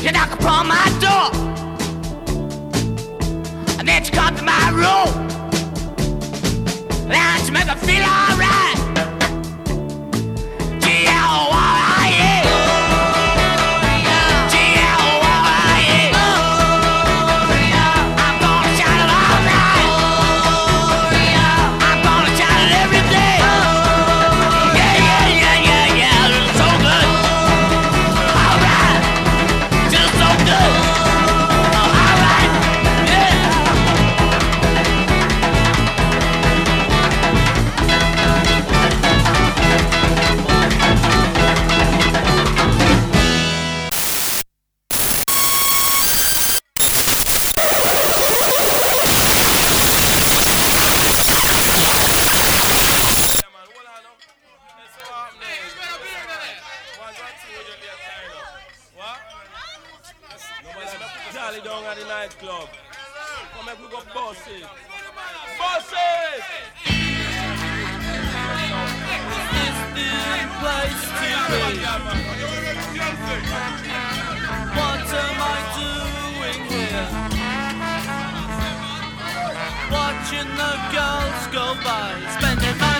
You knock upon my door, and then you come to my room. Now you make me feel alright. Watching the girls go by, spending money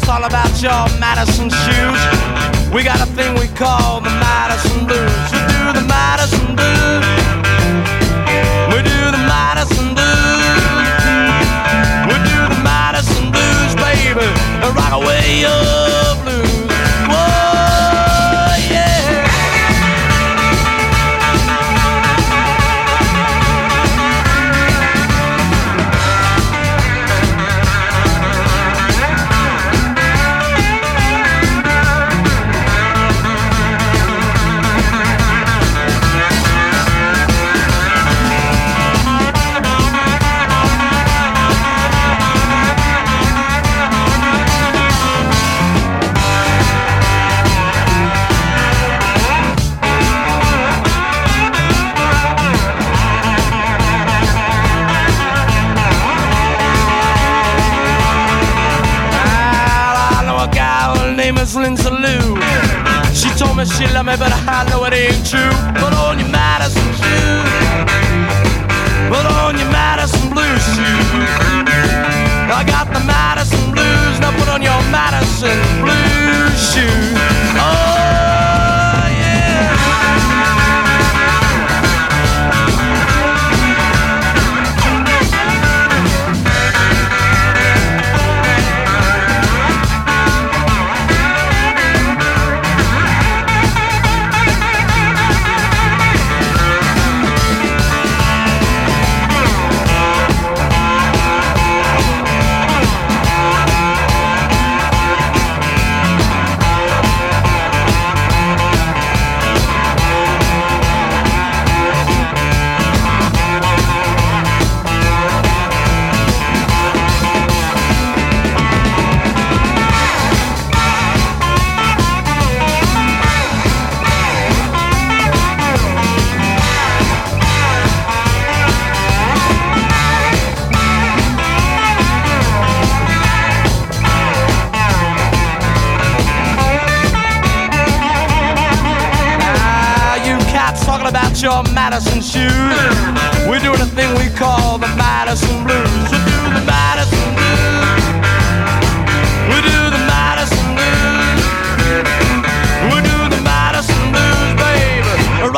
it's all about your Madison shoes. We got a thing we call the Madison Blues. We do the Madison Blues. We do the Madison Blues. We do the Madison Blues, baby. Rock away your promise you love me, but I know it ain't true. Put on your Madison shoes. Put on your Madison blue shoes.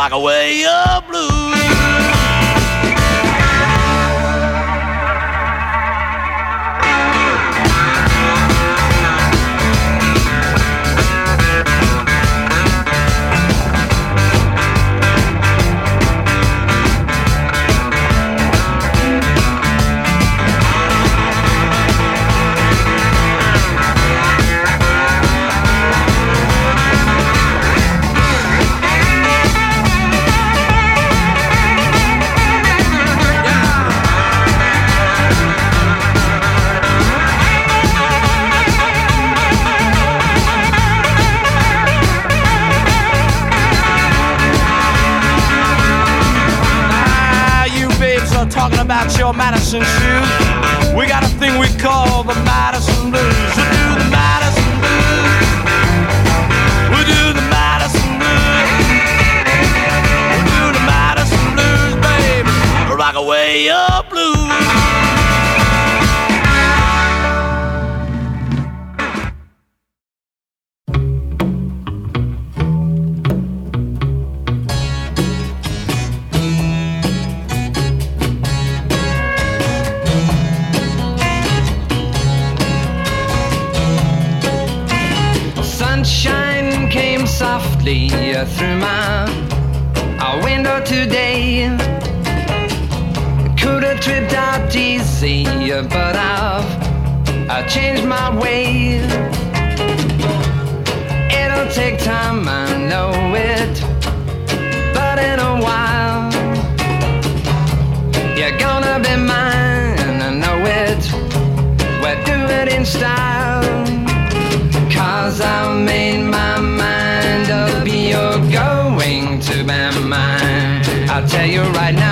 Baby. Rock way your blues. Madison shoes. We got a thing we call the Madison Blues. We do the Madison Blues. We do the Madison Blues. We do the Madison Blues, baby. Rock away your I've I changed my way. It'll take time, I know it, but in a while you're gonna be mine. I know it. We'll do it in style. Cause I made my mind up, you're going to be mine. I'll tell you right now,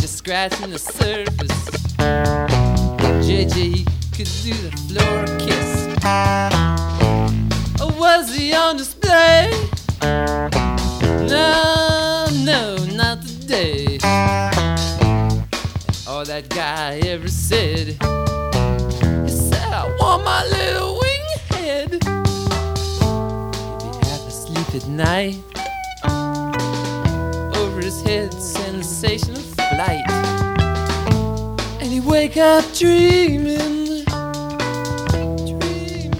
just scratching the surface. JJ could do the floor kiss. Or was he on display? No, no, not today. All that guy ever said, he said, I want my little wing head. He'd be half asleep at night. Over his head, sensation of flight. And he'd wake up dreaming. dreaming.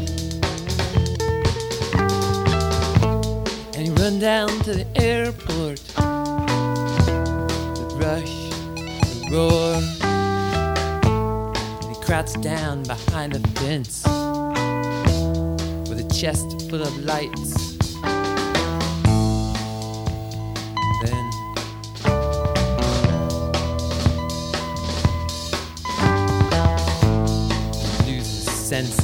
And he run down to the airport. The rush, the roar. And he crouches down behind a fence with a chest full of lights. Loses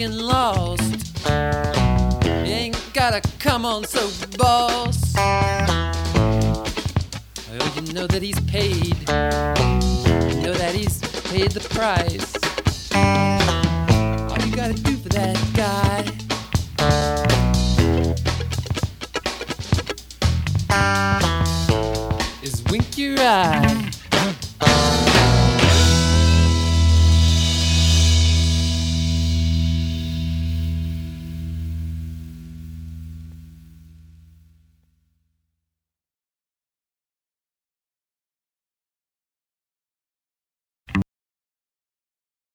looking lost, you ain't gotta come on so boss. Oh, you know that he's paid. You know that he's paid the price.